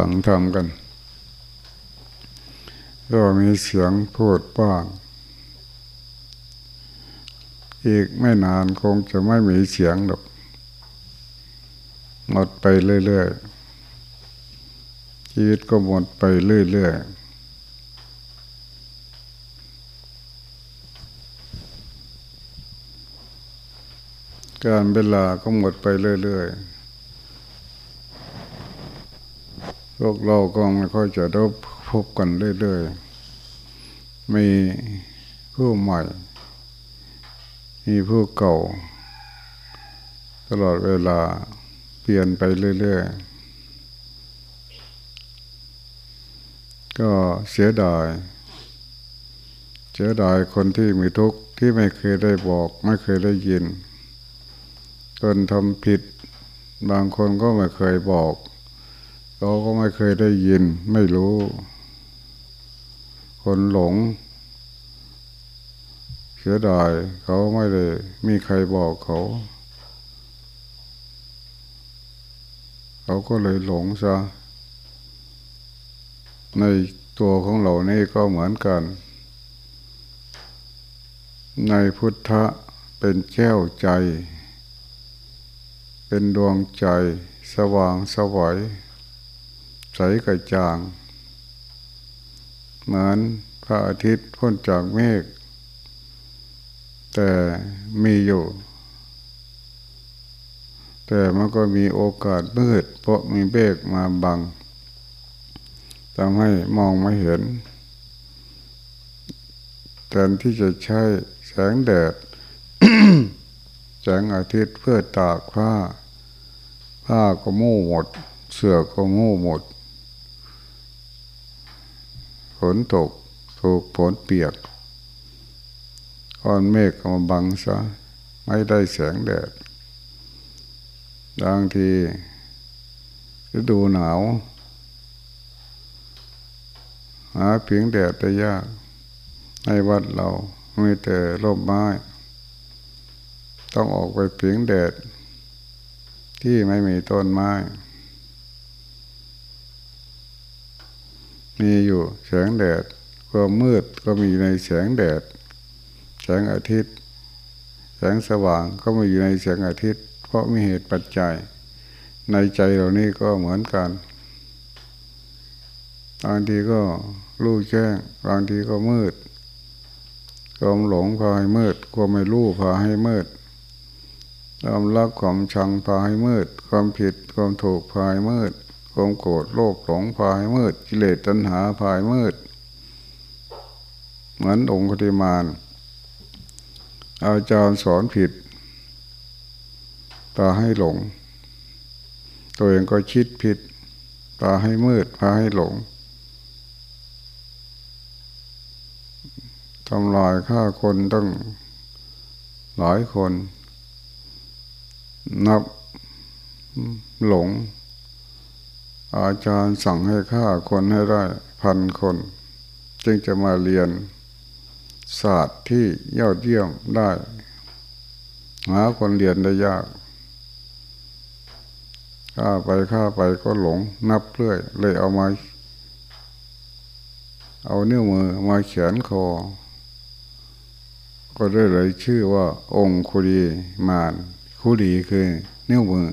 ฟังทำกัน ก็มีเสียงพูดบ้าง อีกไม่นานคงจะไม่มีเสียงหรอกหมดไปเรื่อยๆ ชีวิตก็หมดไปเรื่อยๆการเวลาก็หมดไปเรื่อยๆ พวกเราก็ไม่ค่อยจะได้พบกันเรื่อยๆ มีผู้ใหม่ มีผู้เก่า ตลอดเวลาเปลี่ยนไปเรื่อยๆ ก็เสียดาย เสียดายคนที่มีทุกข์ที่ไม่เคยได้บอก ไม่เคยได้ยิน คนทำผิด บางคนก็ไม่เคยบอก เราก็ไม่เคยได้ยิน ไม่รู้ คนหลง เสียดายเขาไม่ได้ มีใครบอกเขา เขาก็เลยหลงซะในตัวของเรานี่ก็เหมือนกัน ในพุทธะเป็นแก้วใจ เป็นดวงใจสว่างสวัย ใสกระจ่าง เหมือนพระอาทิตย์พ้นจากเมฆ แต่มีอยู่ แต่มันก็มีโอกาสมืด เพราะมีเบกมาบังทำให้มองไม่เห็นแทนที่จะใช้แสงแดด แสงอาทิตย์เพื่อตากผ้า ผ้าก็มู่หมด เสื้อก็มู่หมด ฝนตกถูกฝนเปียกก้อนเมฆมาบังซะไม่ได้แสงแดดบางทีฤดูหนาวหาเพียงแดดได้ยากในวัดเราไม่แต่ร่มไม้ ต้องออกไปเพียงแดด ที่ไม่มีต้นไม้ มีอยู่แสงแดดความมืดก็มีในแสงแดด แสงอาทิตย์ แสงสว่างก็มีอยู่ในแสงอาทิตย์ เพราะมีเหตุปัจจัย ในใจเรานี่ก็เหมือนกันบางทีก็รู้แจ้งบางทีก็มืดความหลงพาให้มืดความไม่รู้พาให้มืดความรักความชังพาให้มืด ความผิดความถูกพาให้มืด ความโกรธโลภหลงพายมืด กิเลสตัณหาพายมืด เหมือนองค์ปฏิมานอาจารย์สอนผิดพาให้หลง ตัวเองก็คิดผิดพาให้มืดพาให้หลงทำลายฆ่าคนตั้งหลายคน นับหลง อาจารย์สั่งให้ฆ่าคนให้ได้พันคน จึงจะมาเรียนศาสตร์ที่ยอดเยี่ยมได้ หาคนเรียนได้ยากฆ่าไปฆ่าไปก็หลงนับเรื่อย เลยเอามา เอาเนื้อมือมาเขียนคอ ก็ได้เลยชื่อว่าองคุรีมานคุรีคือเนื้อมือ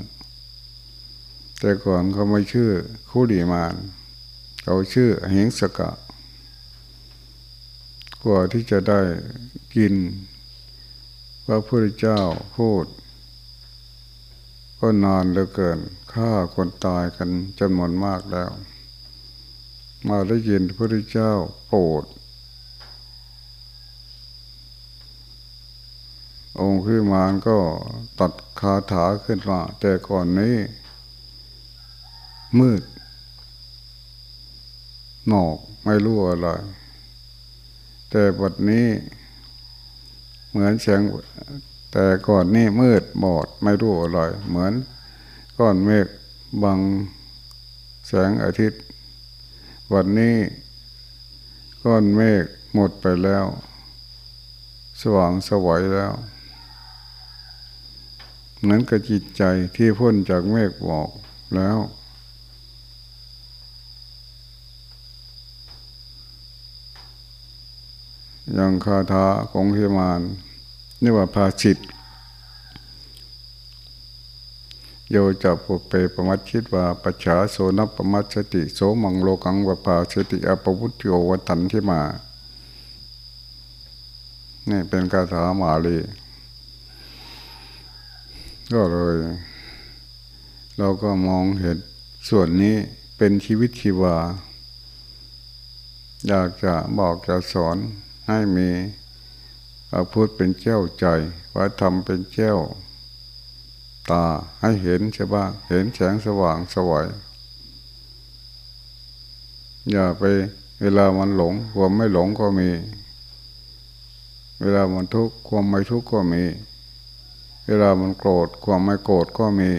แต่ก่อนเขาไม่ชื่อคู่ดีมานเขาชื่อเหงสกะกว่าที่จะได้กินพระพุทธเจ้าพูด ก็นานเหลือเกินฆ่าคนตายกันจำนวนมากแล้ว มาได้ยินพระพุทธเจ้าโปรดองค์ขึ้นมานก็ตัดคาถาขึ้นมา แต่ก่อนนี้ มืดหมอกไม่รู้อะไร แต่บทนี้ เหมือนแสงแต่ก่อนนี้มืดบอดไม่รู้อะไร เหมือนก้อนเมฆบังแสงอาทิตย์ วันนี้ก้อนเมฆหมดไปแล้ว สว่างสวัยแล้วเหมือนกับจิตใจที่พ้นจากเมฆบอกแล้ว ยังคาถาของเฮมานนี่ว่าภาชิตโยจะปุเปปมัชชิตว่าปัจฉาโสนปมัชติโสมังโลกังวปาสติอปวุตโยวตันที่มา นี่เป็นคาถามาลีก็เลย เราก็มองเห็นส่วนนี้เป็นชีวิตชีวา อยากจะบอกจะสอน ให้มีพระพุทธเป็นเจ้าใจพระธรรมเป็นเจ้าตาให้เห็นใช่บ้างเห็นแสงสว่างสวยอย่าไปเวลามันหลง ความไม่หลงก็มี เวลามันทุกข์ความไม่ทุกข์ก็มี เวลามันโกรธความไม่โกรธก็มี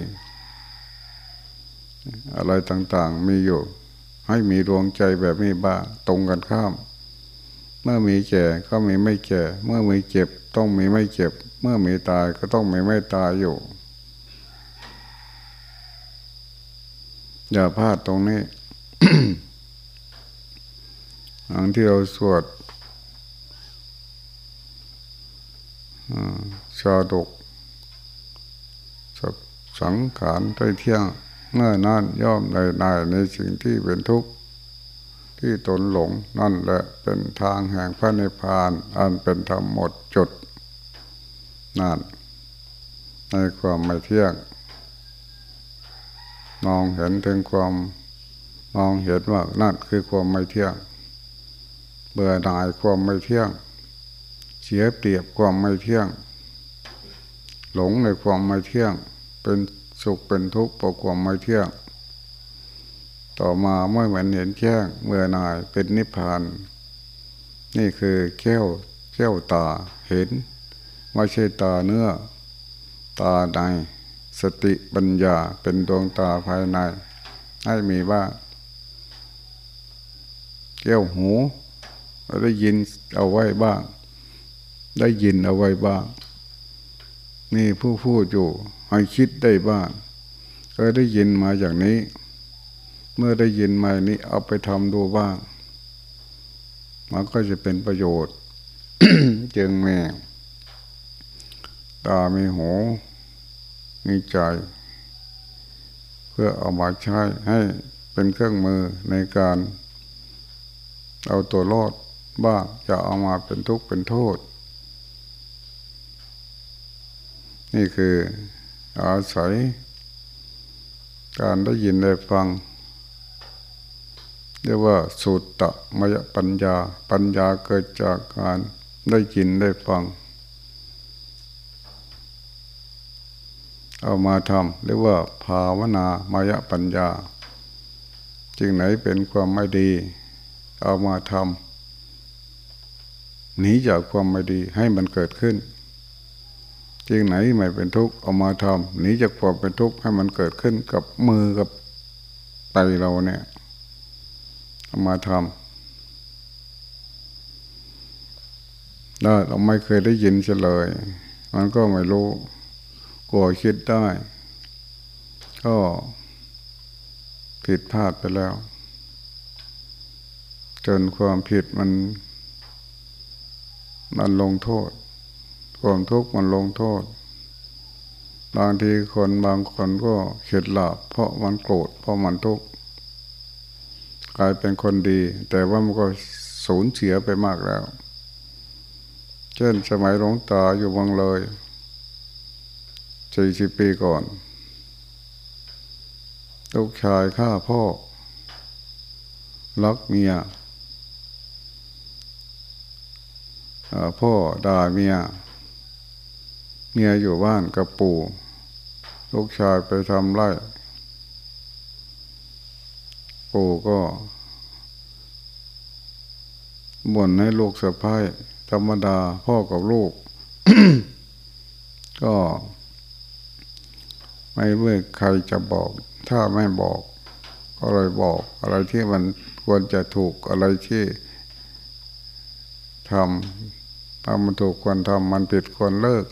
อะไรต่างๆมีอยู่ ให้มีดวงใจแบบนี้บ้างตรงกันข้าม เมื่อมีแก่ก็มีไม่แก่ เมื่อมีเจ็บต้องมีไม่เจ็บ เมื่อมีตายก็ต้องมีไม่ตายอยู่ อย่าพลาดตรงนี้อันที่เราสวดชาดกสังขารใต้เที่ยงเมื่อนั่นย่อมในในในสิ่งที่เป็นทุกข์ ที่ตนหลงนั่นแหละเป็นทางแห่งพระนิพพาน อันเป็นธรรมหมดจุดนั่นในความไม่เที่ยงมองเห็นถึงความมองเห็นว่านั่นคือความไม่เที่ยง เบื่อหน่ายความไม่เที่ยง เสียเปรียบความไม่เที่ยง หลงในความไม่เที่ยง เป็นสุขเป็นทุกข์เพราะความไม่เที่ยง ต่อมาเมื่อเหมือนเห็นแจ้งเมื่อนายเป็นนิพพาน นี่คือแก้วแก้วตาเห็น ไม่ใช่ตาเนื้อ ตาในสติปัญญาเป็นดวงตาภายใน ให้มีบ้างแก้วหูได้ยินเอาไว้บ้าง ได้ยินเอาไว้บ้าง นี่ผู้พูดอยู่ให้คิดได้บ้าง ก็ได้ยินมาอย่างนี้ เมื่อได้ยินมานี้เอาไปทำดูบ้างมันก็จะเป็นประโยชน์จึงแม่ตามีหูมีใจ เพื่อเอามาใช้ให้เป็นเครื่องมือในการเอาตัวรอดบ้างจะเอามาเป็นทุกข์เป็นโทษ นี่คืออาศัยการได้ยินได้ฟัง เรียกว่าสุตตะมยปัญญา ปัญญาเกิดจากการได้ยินได้ฟัง เอามาทำเรียกว่าภาวนามายปัญญาจึงไหนเป็นความไม่ดี เอามาทำหนีจากความไม่ดีให้มันเกิดขึ้นจึงไหนไม่เป็นทุกข์เอามาทำหนีจากความเป็นทุกข์ให้มันเกิดขึ้นกับมือกับไตเราเนี่ย เอามาทำได้เราไม่เคยได้ยินเฉลย มันก็ไม่รู้ลัวคิดได้ ก็ผิดพลาดไปแล้ว จนความผิดมัน มันลงโทษ ความทุกข์มันลงโทษบางทีคนบางคนก็เข็ดหลาบเพราะมันโกรธเพราะมันทุกข์ กลายเป็นคนดี แต่ว่ามันก็สูญเสียไปมากแล้ว เช่นสมัยหลวงตาอยู่บางเลยสี่สิบปีก่อน ลูกชายฆ่าพ่อลักเมียพ่อด่าเมีย เมียอยู่บ้านกับปู่ ลูกชายไปทำไร่ ปู่ก็บ่นให้ลูกสะพ้ายธรรมดาพ่อกับลูก ก็ ไม่เมื่อใครจะบอก ถ้าไม่บอก ก็เลยบอก อะไรที่มันควรจะถูกอะไรที่ทำทำมันถูกควรทำมันผิดควรเลิก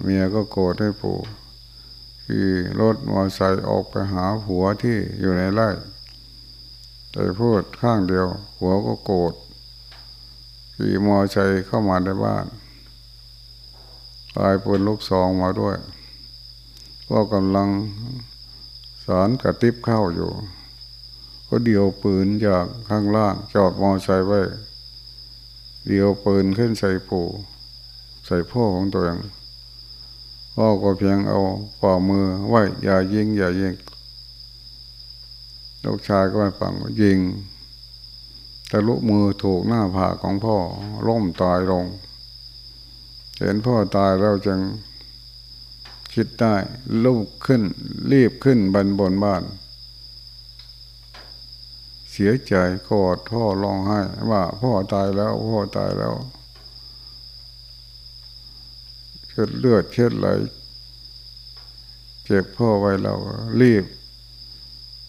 เมียก็โกรธให้ปู่ ขี่รถมอเตอร์ไซค์ออกไปหาผัวที่อยู่ในไร่แต่พูดข้างเดียว หัวก็โกรธขี่มอใจเข้ามาในบ้านปลายปืนลูกซองมาด้วยก็กำลังสารกระติบเข้าอยู่ ก็เดียวปืนจากข้างล่างจอดมอไซค์ไว้ เดียวปืนขึ้นใส่ปู่ ใส่พ่อของตัวเอง พ่อก็เพียงเอาฝ่ามือไว้อย่ายิง อย่ายิงลูกชายก็ไม่ฟังยิงแต่ลุมือถูกหน้าผากของพ่อล้มตายลง เห็นพ่อตายแล้วจึงคิดได้ลุกขึ้น รีบขึ้นบนบนบ้าน เสียใจกอดพ่อร้องไห้ว่าพ่อตายแล้ว พ่อตายแล้ว เช็ดเลือดเช็ดไหลเจ็บพ่อไว้เรารีบ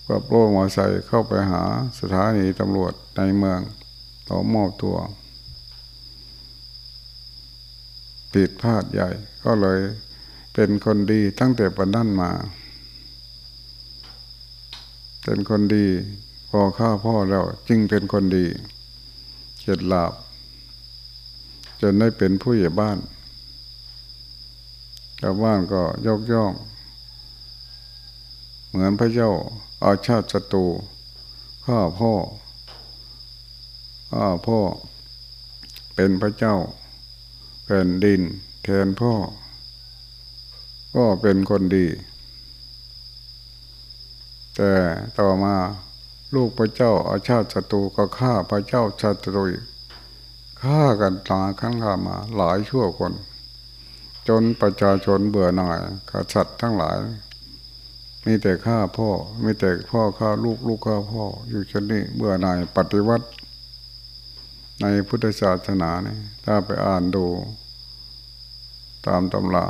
กับโรมอไซค์เข้าไปหาสถานีตำรวจในเมืองต่อมอบตัวผิดพลาดใหญ่ ก็เลยเป็นคนดีตั้งแต่ปัจนั้นมา เป็นคนดี พอฆ่าพ่อแล้วจึงเป็นคนดีเฉียดลาบจนได้เป็นผู้ใหญ่บ้าน ชาวบ้านก็ยกย่อง เหมือนพระเจ้าอาชาติศัตรูข้าพ่อข้าพ่อ เป็นพระเจ้าแผ่นดินแทนพ่อ ก็เป็นคนดี แต่ต่อมาลูกพระเจ้าอาชาติศัตรูก็ฆ่าพระเจ้าชาตรุยฆ่ากันตาขั้งข้ามาหลายชั่วคน จนประชาชนเบื่อหน่ายกษัตริย์ทั้งหลาย มีแต่ข้าพ่อ มีแต่พ่อข้าลูกลูกข้าพ่อ อยู่ชนนี้เบื่อหน่ายปฏิวัติ ในพุทธศาสนาเนี่ยถ้าไปอ่านดู ตามตำรา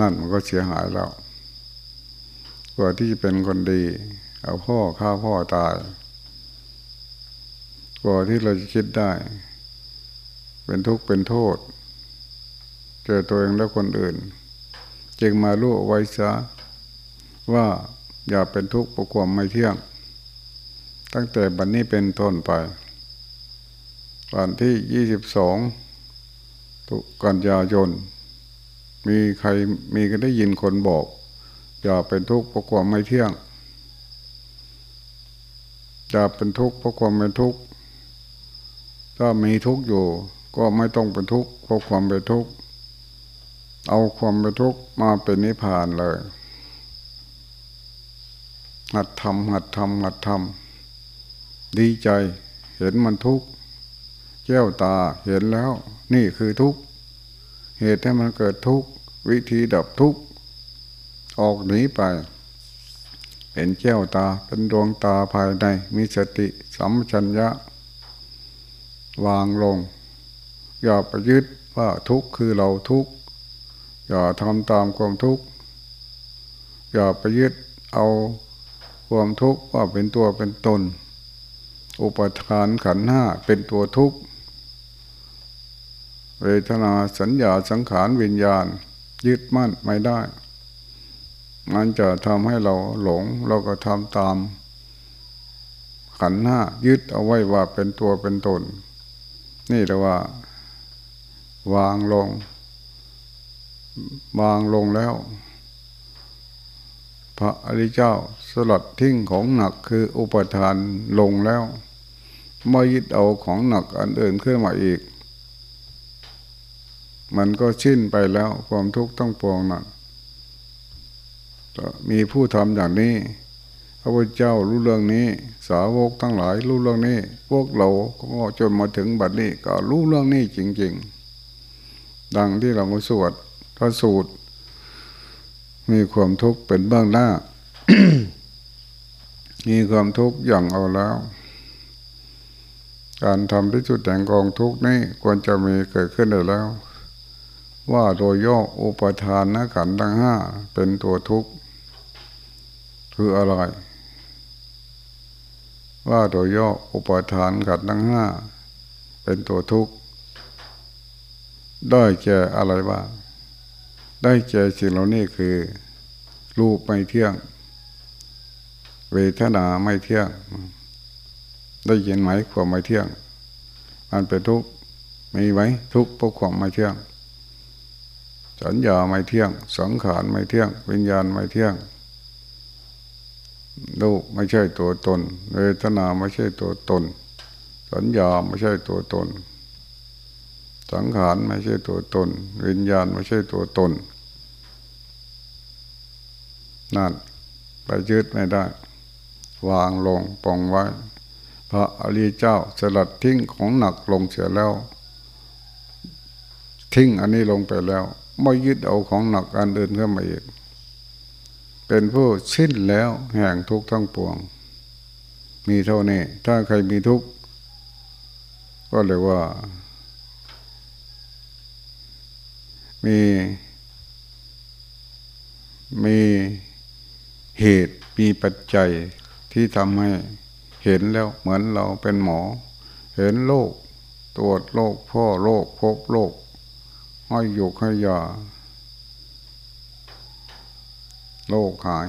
นั่นมันก็เสียหายแล้วกว่าที่จะเป็นคนดี เอาพ่อข้าพ่อตายกว่าที่เราจะคิดได้ เป็นทุกข์เป็นโทษ เจอตัวเองและคนอื่น จึงมาลู่ไว้ซะว่าอย่าเป็นทุกข์ประความไม่เที่ยง ตั้งแต่บัดนนี้เป็นต้นไป วันที่ยี่สิบสองตุกันยายน มีใครมีก็ได้ยินคนบอก อย่าเป็นทุกข์เพราะความไม่เที่ยง อย่าเป็นทุกข์เพราะความไม่ทุกข์ ถ้ามีทุกข์อยู่ ก็ไม่ต้องเป็นทุกข์เพราะความเป็นทุกข์ เอาความเป็นทุกข์มาเป็นนิพพานเลย หัดทำหัดทำหัดทำดีใจ เห็นมันทุกข์แก้วตาเห็นแล้ว นี่คือทุกข์เหตุให้มันเกิดทุกข์วิธีดับทุกข์ออกหนีไป เห็นแก้วตาเป็นดวงตาภายในมีสติสัมชัญญะ วางลง อย่าไปยึดว่าทุกข์คือเราทุกข์ อย่าทำตามความทุกข์ อย่าไปยึดเอาความทุกข์ว่าเป็นตัวเป็นตน อุปทานขันห้าเป็นตัวทุกข์ เวทนาสัญญาสังขารวิญญาณ ยึดมั่นไม่ได้ มันจะทำให้เราหลง เราก็ทำตาม ขันห้ายึดเอาไว้ว่าเป็นตัวเป็นตน นี่แหละว่า วางลง วางลงแล้ว พระอริเจ้าสลัดทิ้งของหนักคืออุปทานลงแล้วไม่ยึดเอาของหนักอันอื่นขึ้นมาอีก มันก็ชิ้นไปแล้วความทุกข์ต้องปวงนั้นมีผู้ทำอย่างนี้พระพุทธเจ้ารู้เรื่องนี้ สาวกทั้งหลายรู้เรื่องนี้ พวกเราก็จนมาถึงบัดนี้ก็รู้เรื่องนี้จริง ๆ ดังที่เรามาสวด พระสูตร มีความทุกข์เป็นเบื้องหน้า มีความทุกข์อย่างเอาแล้ว การทำที่จุดแห่งกองทุกข์นี้ควรจะมีเกิดขึ้นได้แล้ว ว่าโดยย่ออุปทานนะขันทั้งห้าเป็นตัวทุกข์คืออะไรว่าโดยย่ออุปทานขันทั้งห้าเป็นตัวทุกข์ได้แก่อะไรบ้าง ได้เจอสิ่งเหล่านี้คือ รูปไม่เที่ยง เวทนาไม่เที่ยง ได้ยินไหมความไม่เที่ยงมันเป็นทุกข์มีไหมทุกข์เพราะความไม่เที่ยงสัญญาไม่เที่ยง สังขารไม่เที่ยง วิญญาณไม่เที่ยงลูกไม่ใช่ตัวตน เวทนาไม่ใช่ตัวตน สัญญาไม่ใช่ตัวตน สังขารไม่ใช่ตัวตน วิญญาณไม่ใช่ตัวตน นั่นไปยึดไม่ได้ วางลงปองไว้ พระอริยเจ้าสลัดทิ้งของหนักลงเสียแล้ว ทิ้งอันนี้ลงไปแล้ว ไม่ยึดเอาของหนักอันอื่นเข้ามาอีกเป็นผู้สิ้นแล้วแห่งทุกข์ทั้งปวง มีเท่านี้ ถ้าใครมีทุกข์ก็เลยว่า มี มี เหตุมีปัจจัยที่ทำให้เห็นแล้วเหมือนเราเป็นหมอ เห็นโรคตรวจโรคพ่อโรคพบโรคให้หยุกให้ยาโรคหาย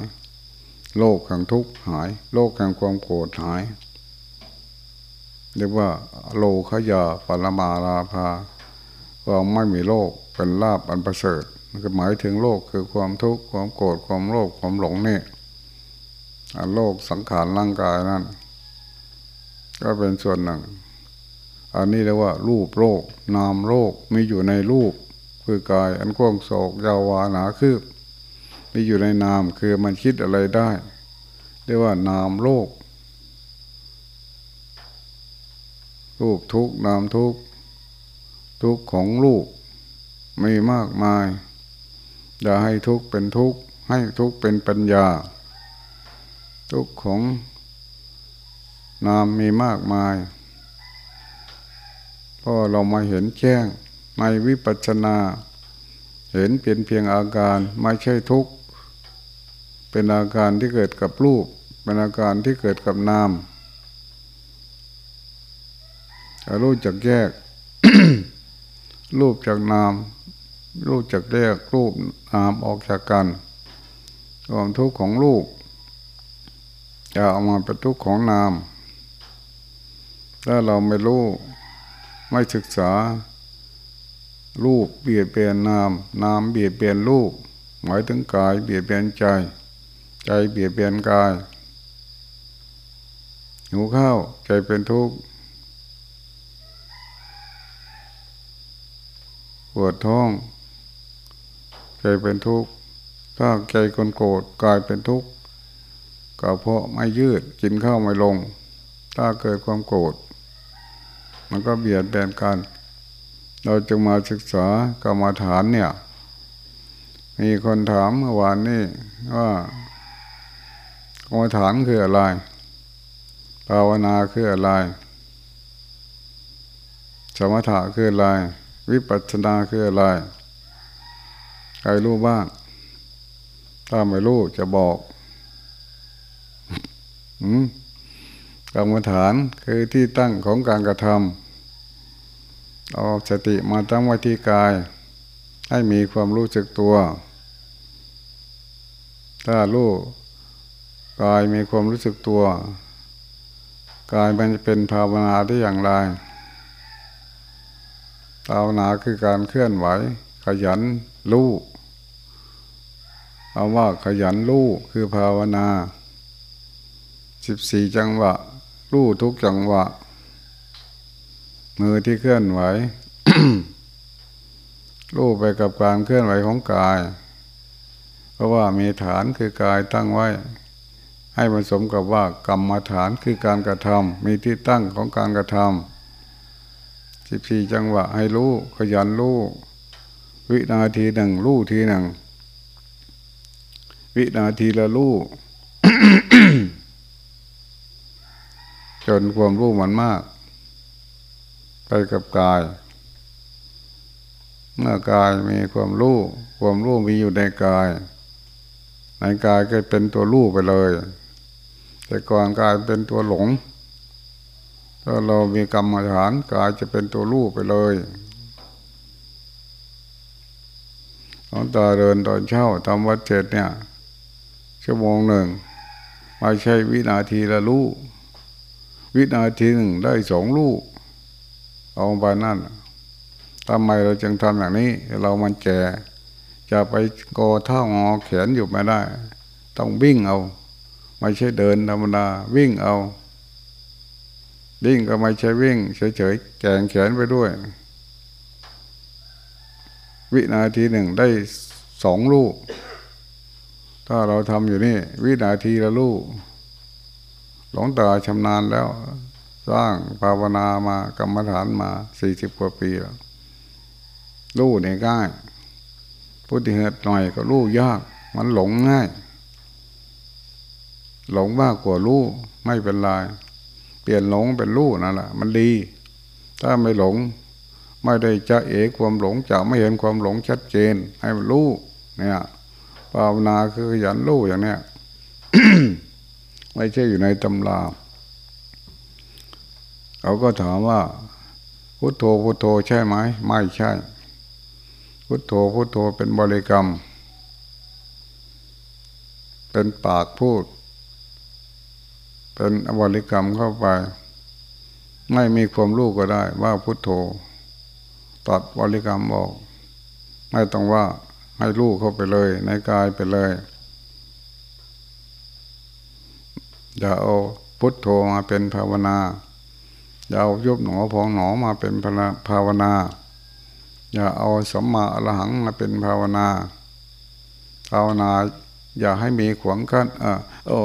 โรคแห่งทุกข์หายโรคแห่งความโกรธหาย เรียกว่าโลขยาปรมาลาภาควาไม่มีโรคเป็นลาบอันประเสริฐก็หมายถึงโลกคือความทุกข์ความโกรธความโลภความหลงเนี่ย โลกสังขารร่างกายนั่นก็เป็นส่วนหนึ่ง อันนี้เรียกว่า รูปโลกนามโลกมีอยู่ในรูป คือกายอันกว้างโศกยาวานาคืบมีอยู่ในนามคือมันคิดอะไรได้ เรียกว่านามโลก รูปทุกนามทุกทุกของรูปมีมากมาย อย่าให้ทุกเป็นทุกให้ทุกเป็นปัญญา ทุกของนามมีมากมายพอเรามาเห็นแจ้งในวิปัสสนา เห็นเปลี่ยนเพียงอาการไม่ใช่ทุกข์ เป็นอาการที่เกิดกับรูป เป็นอาการที่เกิดกับนามรู้จักแยก รูปจากนาม รูปจากแยกรูปนามออกจากกันความทุกข์ของรูป จะเอามาเป็นทุกข์ของนาม ถ้าเราไม่รู้ ไม่ศึกษา รูปเบียดเบียนนาม นามเบียดเบียนรูป หมายถึงกายเบียดเบียนใจ ใจเบียดเบียนกายหิวข้าวใจเป็นทุกข์ปวดท้อง ใจเป็นทุกข์ถ้าใจคนโกรธกายเป็นทุกข์ ก็เพราะไม่ยืดกินข้าวไม่ลง ถ้าเกิดความโกรธมันก็เบียดเบียนกัน เราจะมาศึกษากรรมฐานเนี่ย มีคนถามเมื่อวานนี้ว่ากรรมฐานคืออะไร ภาวนาคืออะไร สมถะคืออะไร วิปัสสนาคืออะไร ใครรู้บ้าง ถ้าไม่รู้จะบอก กรรมฐานคือที่ตั้งของการกระทำเอาสติมาตั้งไว้ที่กาย ให้มีความรู้สึกตัว ถ้ารู้กายมีความรู้สึกตัว กายมันจะเป็นภาวนาได้อย่างไรภาวนาคือการเคลื่อนไหว ขยันรู้เอาว่าขยันรู้คือภาวนา สิบสี่จังหวะ รู้ทุกจังหวะ มือที่เคลื่อนไหวรู้ไปกับการเคลื่อนไหวของกาย เพราะว่ามีฐานคือกายตั้งไว้ ให้ผสมกับว่ากรรมฐานคือการกระทำมีที่ตั้งของการกระทำสิบสี่จังหวะให้รู้ขยันรู้วินาทีหนึ่งรู้ทีหนึ่งวินาทีละรู้ จนความรู้มันมาก ไปกับกาย เมื่อกายมีความรู้ ความรู้มีอยู่ในกาย ในกายก็เป็นตัวรู้ไปเลย แต่ก่อนกายเป็นตัวหลงถ้าเรามีกรรมฐานกายจะเป็นตัวรู้ไปเลยตอนตาเดินตอนเช้าทำวัดเจ็ดเนี่ย ชั่วโมงหนึ่งไม่ใช่วินาทีละลูก วินาทีหนึ่งได้สองลูก เอาไปนั่นทำไมเราจึงทำอย่างนี้ เรามันแก่จะไปกอเท้างอแขนอยู่ไม่ได้ ต้องวิ่งเอา ไม่ใช่เดินธรรมดาวิ่งเอาวิ่งก็ไม่ใช่วิ่งเฉยๆแกงแขนไปด้วย วินาทีหนึ่งได้สองลูก ถ้าเราทำอยู่นี่ วินาทีละลูก หลงตาชำนาญแล้ว สร้างภาวนามากรรมฐานมาสี่สิบกว่าปีแล้วลูกเนี่ยง่ายพุทธิเหตุหน่อยก็ลูกยาก มันหลงง่าย หลงมากกว่าลูกไม่เป็นไรเปลี่ยนหลงเป็นลูกนั่นแหละมันดี ถ้าไม่หลง ไม่ได้จะเอกความหลงจะไม่เห็นความหลงชัดเจน ให้มันรู้เนี่ยภาวนาคือขยันรู้อย่างเนี้ย ไม่ใช่อยู่ในตำราเขาก็ถามว่า พุทโธพุทโธใช่ไหมไม่ใช่ พุทโธพุทโธเป็นบริกรรม เป็นปากพูด เป็นบริกรรมเข้าไป ไม่มีความรู้ก็ได้ ว่าพุทโธตัดบริกรรมออก ไม่ต้องว่าให้รู้เข้าไปเลย ในกายไปเลย อย่าเอาพุทโธมาเป็นภาวนา อย่าเอายุบหนอพองหนอมาเป็นภาวนา อย่าเอาสัมมาอรหังมาเป็นภาวนาภาวนา อย่าให้มีขวางกั้นเออโอ้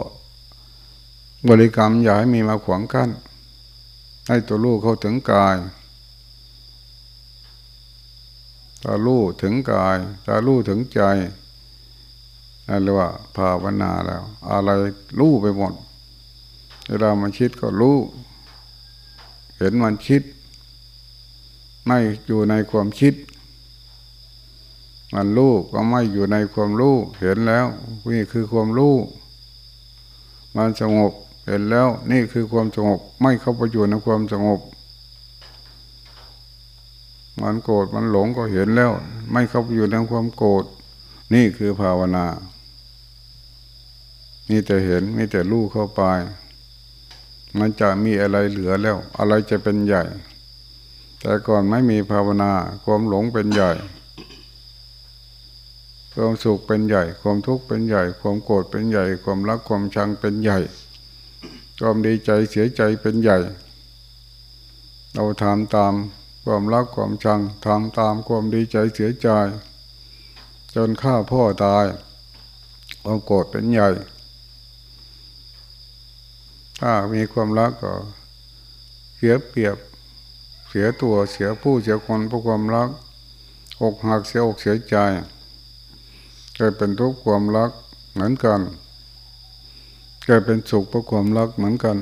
บริกรรมอย่าให้มีมาขวางกั้น ให้ตัวลูกเข้าถึงกายตาลู่ถึงกายตาลู่ถึงใจนั่นเรียกว่าภาวนาแล้ว อะไรลู่ไปหมด เวลามันคิดก็รู้ เห็นมันคิด ไม่อยู่ในความคิด มันรู้ก็ไม่อยู่ในความรู้ เห็นแล้ว นี่คือความรู้ มันสงบ เห็นแล้ว นี่คือความสงบ ไม่เข้าไปอยู่ในความสงบ มันโกรธ มันหลงก็เห็นแล้ว ไม่เข้าไปอยู่ในความโกรธ นี่คือภาวนามีแต่เห็นมีแต่รู้เข้าไป มันจะมีอะไรเหลือแล้ว อะไรจะเป็นใหญ่ แต่ก่อนไม่มีภาวนา ความหลงเป็นใหญ่ ความสุขเป็นใหญ่ ความทุกข์เป็นใหญ่ ความโกรธเป็นใหญ่ ความรักความชังเป็นใหญ่ ความดีใจเสียใจเป็นใหญ่ เราทำตามความรักความชังทำตามความดีใจเสียใจ จนฆ่าพ่อตาย ความโกรธเป็นใหญ่ ถ้ามีความรักก็เสียเปรียบ เสียตัวเสียผู้เสียคนเพราะความรักอกหักเสียอกเสียใจเกิดเป็นทุกข์ความรักเหมือนกันเกิดเป็นสุขเพราะความรักเหมือนกัน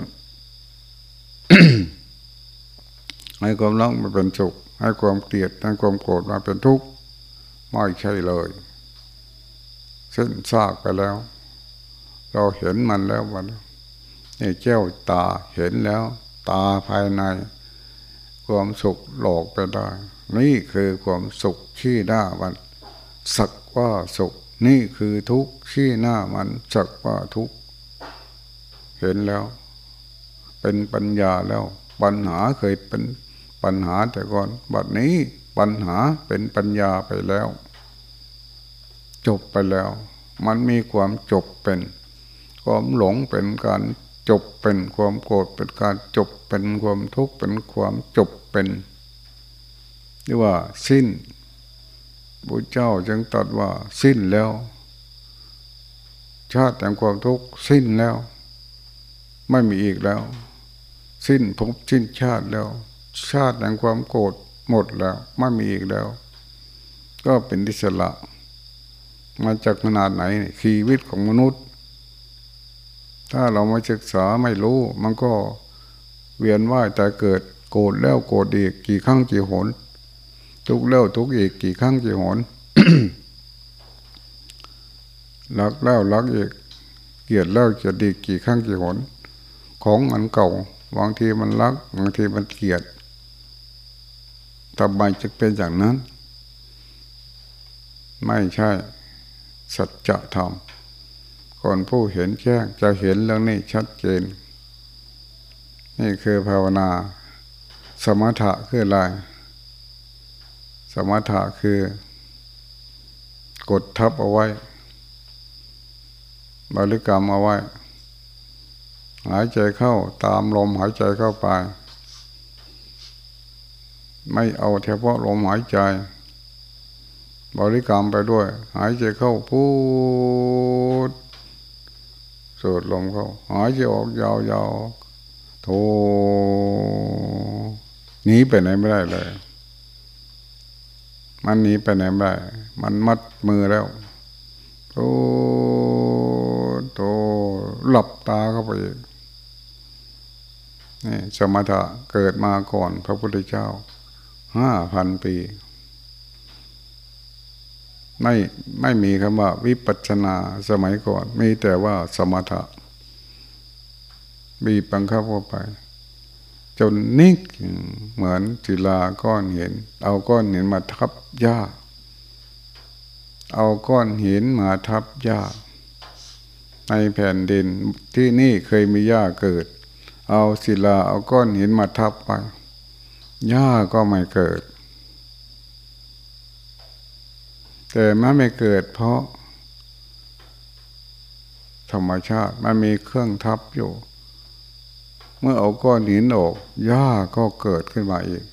ให้ความรักมาเป็นสุข ให้ความเกลียดให้ความโกรธมาเป็นทุกข์ไม่ใช่เลยเส้นซากไปแล้ว เราเห็นมันแล้ววัน นี่เจ้าตาเห็นแล้ว ตาภายใน ความสุขหลอกไปได้ นี่คือความสุขที่หน้ามัน สักว่าสุข นี่คือทุกข์ที่หน้ามันสักว่าทุกข์เห็นแล้ว เป็นปัญญาแล้ว ปัญหาเคยเป็นปัญหาแต่ก่อนบัดนี้ปัญหาเป็นปัญญาไปแล้ว จบไปแล้ว มันมีความจบเป็น ความหลงเป็นการ จบเป็นความโกรธเป็นการจบเป็นความทุกข์เป็นความจบเป็นหรือว่าสิ้นพระเจ้าจึงตรัสว่าสิ้นแล้ว ชาติแห่งความทุกข์สิ้นแล้ว ไม่มีอีกแล้ว สิ้นภพสิ้นชาติแล้ว ชาติแห่งความโกรธหมดแล้ว ไม่มีอีกแล้ว ก็เป็นทิศละ มาจากขนาดไหนชีวิตของมนุษย์ ถ้าเราไม่ศึกษาไม่รู้ มันก็เวียนว่ายแต่เกิดโกรธแล้วโกรธอีกกี่ครั้งกี่หน ทุกแล้วทุกอีกกี่ครั้งกี่หนรักแล้วรักอีกเกลียดแล้วเกลียดอีกกี่ครั้งกี่หน ของอันเก่าบางทีมันรักบางทีมันเกลียดทำไมจะเป็นอย่างนั้น ไม่ใช่ สัจธรรม คนผู้เห็นแจ้งจะเห็นเรื่องนี้ชัดเจน นี่คือภาวนา สมถะคืออะไร สมถะคือ กดทับเอาไว้ บริกรรมเอาไว้ หายใจเข้าตามลมหายใจเข้าไป ไม่เอาเฉพาะลมหายใจบริกรรมไปด้วย หายใจเข้าพูด สูดลมเข้าหายใจออกยาวๆโทหนีไปไหนไม่ได้เลย มันหนีไปไหนไม่ได้ มันมัดมือแล้วโทโทหลับตาเข้าไปนี่สมถะเกิดมาก่อนพระพุทธเจ้าห้าพันปี ไม่ไม่มีคำว่า วิปัสนาสมัยก่อน มีแต่ว่าสมถะบีบังคับเข้าไป จนนิ่งเหมือนศิลาก้อนหิน เอาก้อนหินมาทับหญ้า เอาก้อนหินมาทับหญ้า ในแผ่นดินที่นี่เคยมีหญ้าเกิด เอาศิลาเอาก้อนหินมาทับไปหญ้าก็ไม่เกิด แต่มันไม่เกิดเพราะ ธรรมชาติมันมีเครื่องทับอยู่ เมื่อเอาก้อนหินออกหญ้าก็เกิดขึ้นมาอีก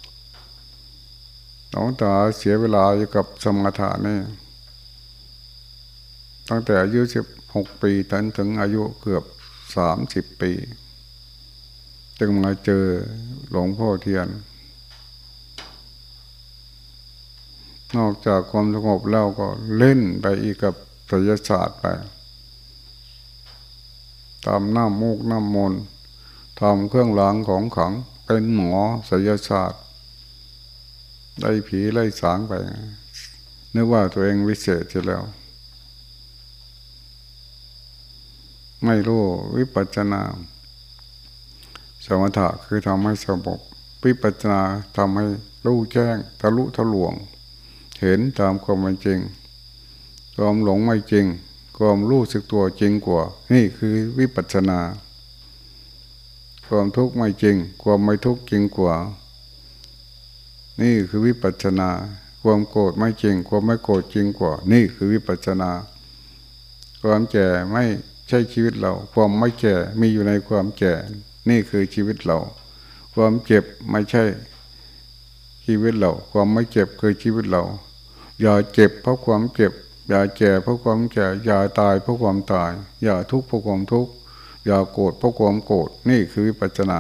หลวงตาเสียเวลาอยู่กับสมถะนี่ตั้งแต่อายุสิบหกปีจนถึงอายุเกือบสามสิบปี จึงมาเจอหลวงพ่อเทียน นอกจากความสงบแล้วก็เล่นไปอีกกับศิลศาสตร์ไป ตามน้ำมูกน้ำมนทำเครื่องล้างของขังเป็นหมอศิลศาสตร์ไล่ผีไล่สางไปนึกว่าตัวเองวิเศษจะแล้ว ไม่รู้วิปัจนาสมถะคือทำให้สงบวิปัจนาทำให้รู้แจ้งทะลุทะลวง เห็นตามความเป็นจริง ความหลงไม่จริง ความรู้สึกตัวจริงกว่า นี่คือวิปัสสนา ความทุกข์ไม่จริง ความไม่ทุกข์จริงกว่า นี่คือวิปัสสนา ความโกรธไม่จริง ความไม่โกรธจริงกว่า นี่คือวิปัสสนา ความแก่ไม่ใช่ชีวิตเรา ความไม่แก่มีอยู่ในความแก่ นี่คือชีวิตเรา ความเจ็บไม่ใช่ชีวิตเรา ความไม่เจ็บคือชีวิตเรา อย่าเจ็บเพราะความเจ็บ อย่าแก่เพราะความแก่อย่าตายเพราะความตาย อย่าทุกข์เพราะความทุกข์อย่าโกรธเพราะความโกรธนี่คือวิปัจนา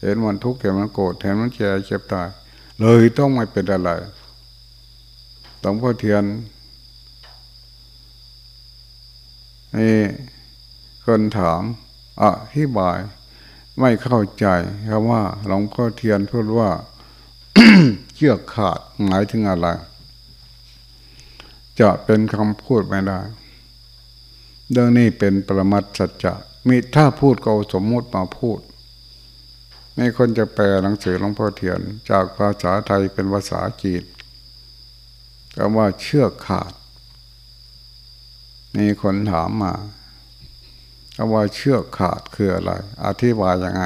เห็นมันทุกข์เห็นมันโกรธเห็นมันแก่เจ็บตาย เลยต้องไม่เป็นอะไรหลวงพ่อเทียนนี่คนถามอธิบาย ไม่เข้าใจคำว่าหลวงพ่อเทียนพูดว่าเชือกขาดหมายถึงอะไร จะเป็นคำพูดไม่ได้ เรื่องนี้เป็นปรมัตสัจจะมีถ้าพูดก็สมมุติมาพูดนี่คนจะแปลหนังสือหลวงพ่อเทียน จากภาษาไทยเป็นภาษาจีนคำว่าเชือกขาด มีคนถามมาคำว่าเชือกขาดคืออะไร อธิบายยังไง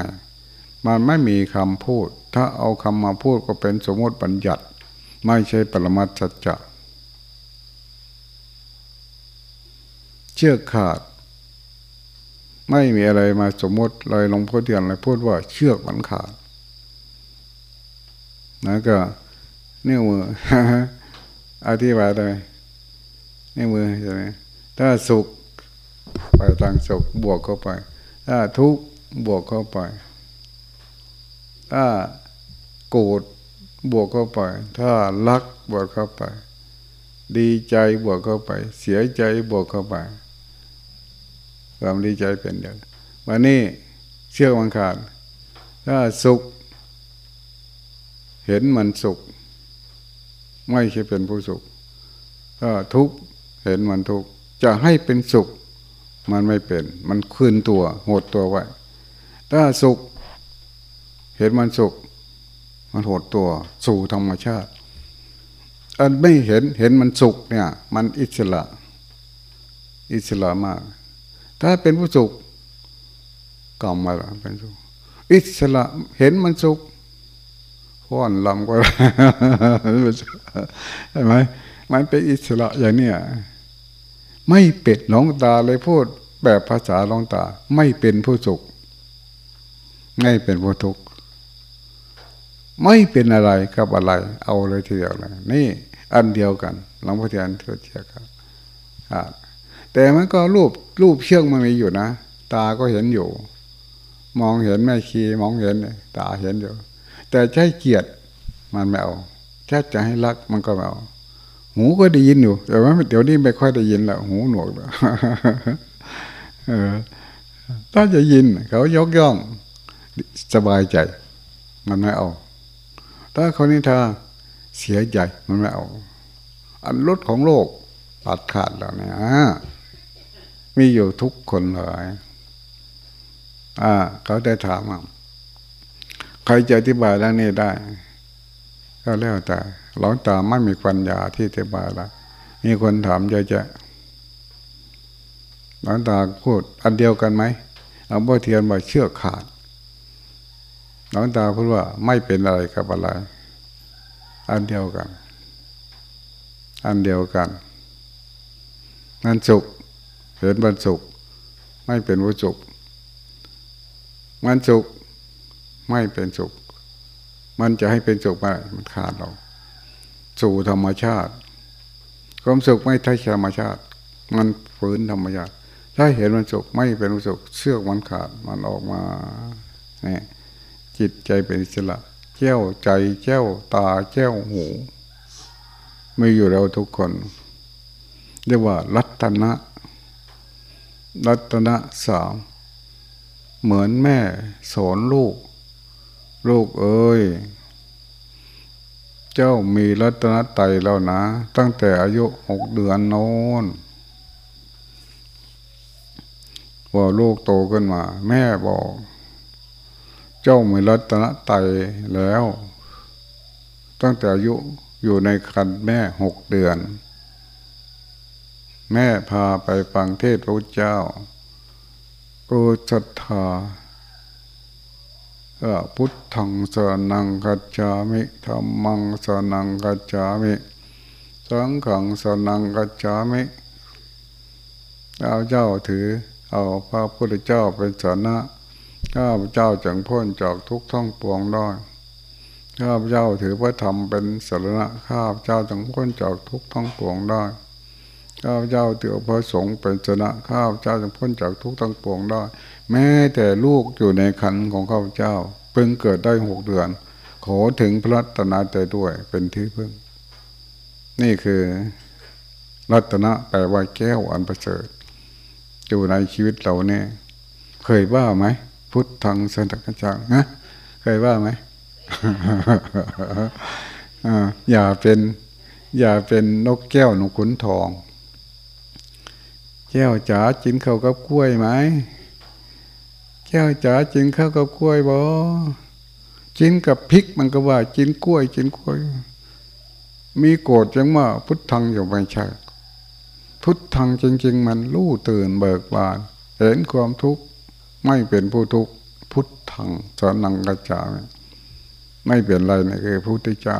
มันไม่มีคำพูด ถ้าเอาคำมาพูดก็เป็นสมมติบัญญัติ ไม่ใช่ปรมัตสัจจะ เชือกขาด ไม่มีอะไรมาสมมติเลยหลวงพ่อเทียนเลยพูดว่าเชือกมันขาดนะก็นิ้วมืออธิบายเลยนิ้วมือใช่ไหมถ้าสุขไปทางสุขบวกเข้าไป ถ้าทุกข์บวกเข้าไป ถ้าโกรธบวกเข้าไป ถ้ารักบวกเข้าไป ดีใจบวกเข้าไป เสียใจบวกเข้าไป ความดีใจเป็นอย่างวันนี้เชื่อมันขาดถ้าสุข เห็นมันสุข ไม่ใช่เป็นผู้สุข ถ้าทุกข์เห็นมันทุกข์จะให้เป็นสุข มันไม่เป็น มันคืนตัวหดตัวไว้ ถ้าสุข เห็นมันสุข มันหดตัวสู่ธรรมชาติ อันไม่เห็นเห็นมันสุขเนี่ย มันอิสระ อิสระมาก ถ้าเป็นผู้สุขกรรมอะไรเป็นสุข อิสระเห็นมันสุขฟ้อนลำก็ใช่ไหมมันเป็นอิสระอย่างเนี้ยไม่เป็ดหลงตาเลยพูด แบบภาษาหลงตา ไม่เป็นผู้สุข ไม่เป็นผู้ทุกข์ไม่เป็นอะไรกับอะไร เอาเลยทีเดียวเลยนี่ อันเดียวกันหลวงพ่อเทียนเทศเชียครับ แต่มันก็รูปรูปเชื่องมันมีอยู่นะ ตาก็เห็นอยู่ มองเห็นแม่ชีมองเห็นตาเห็นอยู่ แต่ใช้เกียรติมันไม่เอาแค่จะให้รักมันก็ไม่เอาหูก็ได้ยินอยู่แต่ว่าเดี๋ยวนี้ไม่ค่อยได้ยินแล้วหูหนวกแล้วถ้าจะยิน เขายกย่อง สบายใจ มันไม่เอา ถ้าคนนี้ทาเสียใจมันไม่เอา อันลดของโลกตัดขาดแล้วเนี่ย มีอยู่ทุกคนเลยอ่า เขาได้ถามว่าใครจะอธิบายเรื่องนี้ได้ ก็แล้วแต่หลวงตาไม่มีปัญญาที่อธิบายละมีคนถามเยอะแยะหลวงตาพูดอันเดียวกันไหมเอาบ่เทียนมาเชื่อขาดหลวงตาพูดว่าไม่เป็นอะไรกับอะไร อันเดียวกัน อันเดียวกันนั่นสุข เห็นบรรสุขไม่เป็นวุสุขมันสุขไม่เป็นสุขมันจะให้เป็นสุขไปมันขาดเรา สู่ธรรมชาติ ความสุขไม่ใช่ธรรมชาติ มันฝืนธรรมชาติ ถ้าเห็นมันสุขไม่เป็นสุขเสื้อมันขาดมันออกมาเนี่ยจิตใจเป็นอิสระเจ้าใจเจ้าตาเจ้าหู ไม่อยู่เราทุกคน เรียกว่ารัตนะ รัตนะสามเหมือนแม่สอนลูก ลูกเอ้ย เจ้ามีรัตนไตแล้วนะ ตั้งแต่อายุหกเดือนโน้นว่าลูกโตขึ้นมา แม่บอก เจ้ามีรัตนไตแล้ว ตั้งแต่อายุอยู่ในคันแม่หกเดือน แม่พาไปฟังเทศพระเจ้ากูศรัทธาพุทธังสนังกัจจามิธรรมังสนังกัจจามิสังขังสนังกัจจามิเอาเจ้าถือ เอาพระพุทธเจ้าเป็นสนะข้าพเจ้าจังพ้นจากทุกท่องปวงได้ข้าพเจ้าถือพระธรรมเป็นสารณะข้าพเจ้าจังพ้นจากทุกท่องปวงได้ ข้าเจ้าถือพระสงฆ์เป็นชนะข้าพเจ้าจะพ้นจากทุกทั้งปวงได้ แม้แต่ลูกอยู่ในขันของข้าพเจ้า เพิ่งเกิดได้หกเดือน ขอถึงพระรัตนใจด้วยเป็นที่พึ่ง นี่คือ รัตนะแปลว่าแก้วอันประเสริฐอยู่ในชีวิตเราเนี่ย เคยว่าไหมพุทธังสันตกจังนะเคยว่าไหมอย่าเป็น อย่าเป็นนกแก้วนกขุนทอง แก้วจ๋าจินข้าวกับกล้วยไหมแก้วจ๋าจินข้าวกับกล้วยบ่จินกับพริกมันก็ว่าจินกล้วยจินกล้วย มีโกรธยังว่า พุทธังอยู่ไม่ใช่พุทธังจริง ๆ มันรู้ตื่นเบิกบาน เห็นความทุกข์ไม่เป็นผู้ทุกข์พุทธังสอนังกระจาไม่เปลี่ยนอะไรนี่คือพระพุทธเจ้า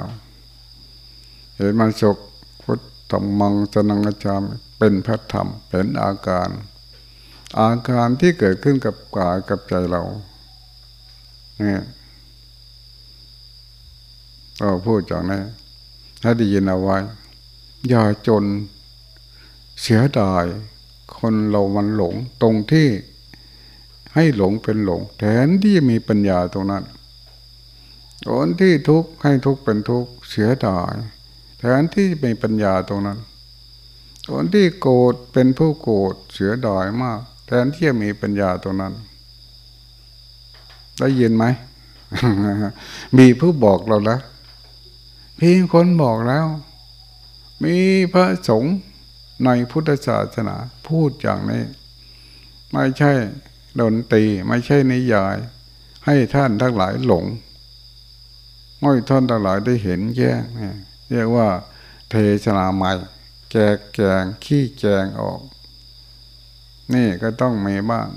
เห็นมันสุขพุทธังมังสนังกระจา เป็นพระธรรมเป็นอาการ อาการที่เกิดขึ้นกับกายกับใจเราเนี่ยเราพูดจากนี้ถ้าได้ยินเอาไว้ อย่าจนเสียดาย คนเรามันหลงตรงที่ให้หลงเป็นหลง แทนที่มีปัญญาตรงนั้นคนที่ทุกข์ให้ทุกข์เป็นทุกข์เสียดาย แทนที่มีปัญญาตรงนั้น คนที่โกรธเป็นผู้โกรธเสียดายมาก แทนที่จะมีปัญญาตรงนั้น ได้ยินไหม มีผู้บอกเราแล้วพี่คนบอกแล้ว มีพระสงฆ์ในพุทธศาสนาพูดอย่างนี้ ไม่ใช่ดนตรีไม่ใช่นิยาย ให้ท่านทั้งหลายหลงให้ท่านทั้งหลายได้เห็นแย้งเรียกว่าเทศนาใหม่ แกแกงขี้แกงออก นี่ก็ต้องมีบ้าง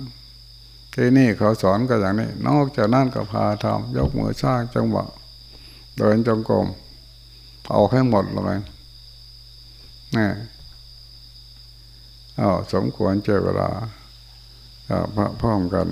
ที่นี่เขาสอนก็อย่างนี้ นอกจากนั้นก็พาทำยกมือสร้างจังหวะเดินจงกรมเอาให้หมดเลยนี่อ้าวสมควรเจอเวลาพระพร้อมกัน